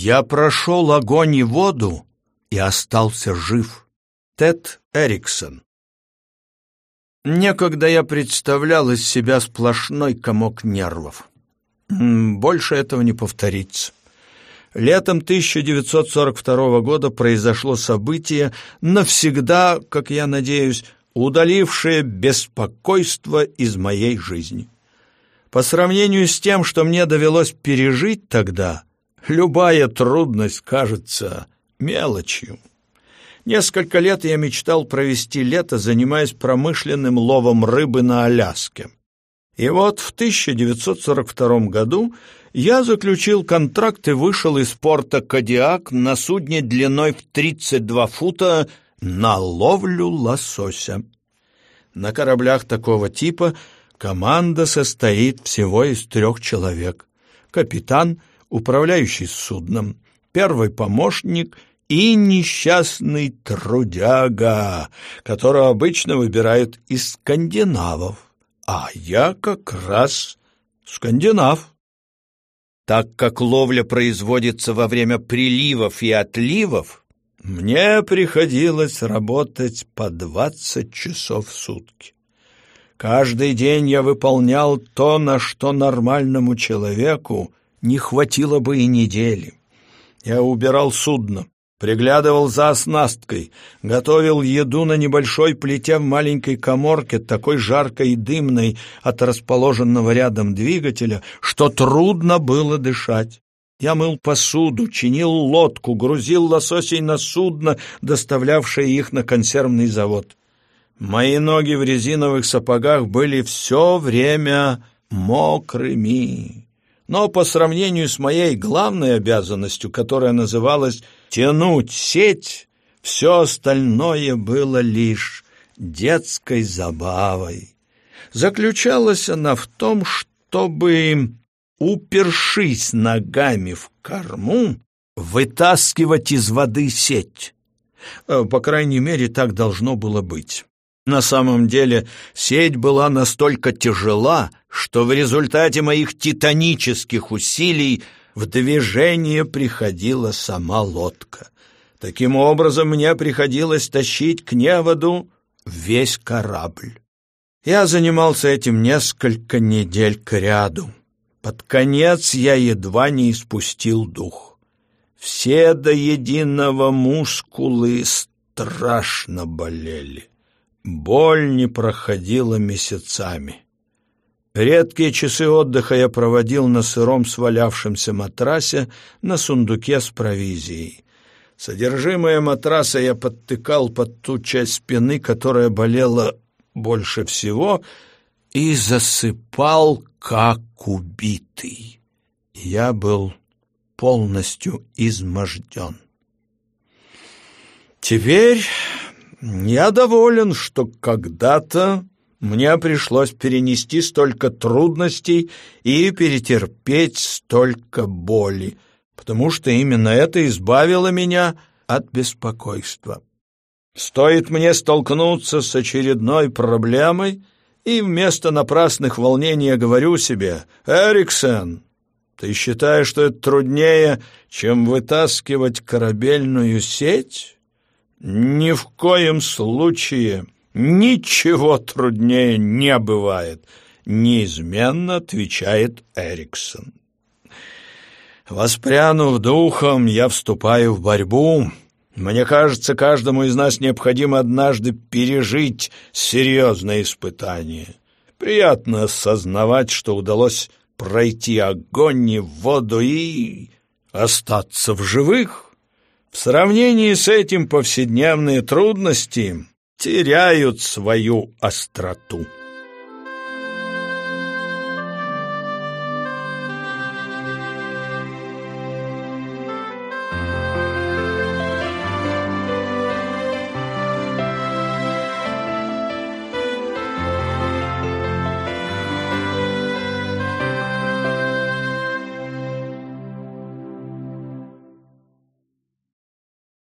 Я прошел огонь и воду и остался жив. Тед Эриксон Некогда я представлял из себя сплошной комок нервов. Больше этого не повторится. Летом 1942 года произошло событие, навсегда, как я надеюсь, удалившее беспокойство из моей жизни. По сравнению с тем, что мне довелось пережить тогда, любая трудность кажется мелочью. Несколько лет я мечтал провести лето, занимаясь промышленным ловом рыбы на Аляске. И вот в 1942 году я заключил контракт и вышел из порта Кадиак на судне длиной в 32 фута на ловлю лосося. На кораблях такого типа команда состоит всего из трех человек. Капитан, управляющий судном, первый помощник и несчастный трудяга, которого обычно выбирают из скандинавов. А я как раз скандинав. Так как ловля производится во время приливов и отливов, мне приходилось работать по двадцать часов в сутки. Каждый день я выполнял то, на что нормальному человеку не хватило бы и недели. Я убирал судно, приглядывал за оснасткой, готовил еду на небольшой плите в маленькой коморке, такой жаркой и дымной от расположенного рядом двигателя, что трудно было дышать. Я мыл посуду, чинил лодку, грузил лососей на судно, доставлявшее их на консервный завод. Мои ноги в резиновых сапогах были все время мокрыми. Но по сравнению с моей главной обязанностью, которая называлась «тянуть сеть», все остальное было лишь детской забавой. Заключалась она в том, чтобы, упершись ногами в корму, вытаскивать из воды сеть. Э, по крайней мере, так должно было быть. На самом деле сеть была настолько тяжела, что в результате моих титанических усилий в движение приходила сама лодка. Таким образом, мне приходилось тащить к неводу весь корабль. Я занимался этим несколько недель кряду. Под конец я едва не испустил дух. Все до единого мускулы страшно болели. Боль не проходила месяцами. Редкие часы отдыха я проводил на сыром свалявшемся матрасе на сундуке с провизией. Содержимое матраса я подтыкал под ту часть спины, которая болела больше всего, и засыпал, как убитый. Я был полностью изможден. Теперь я доволен, что когда-то мне пришлось перенести столько трудностей и перетерпеть столько боли, потому что именно это избавило меня от беспокойства. Стоит мне столкнуться с очередной проблемой, и вместо напрасных волнений я говорю себе, «Эриксон, ты считаешь, что это труднее, чем вытаскивать корабельную сеть?» Ни в коем случае ничего труднее не бывает, неизменно отвечает Эриксон. Воспрянув духом, я вступаю в борьбу. Мне кажется, каждому из нас необходимо однажды пережить серьезное испытание. Приятно осознавать, что удалось пройти огонь и воду и остаться в живых. В сравнении с этим повседневные трудности теряют свою остроту.